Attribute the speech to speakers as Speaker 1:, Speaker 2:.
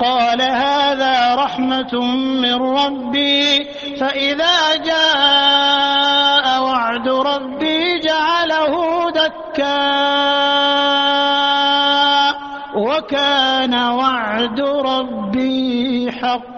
Speaker 1: قال هذا رحمة من ربي فإذا جاء وعد ربي جعله دكا. وكان وعد ربي حقا.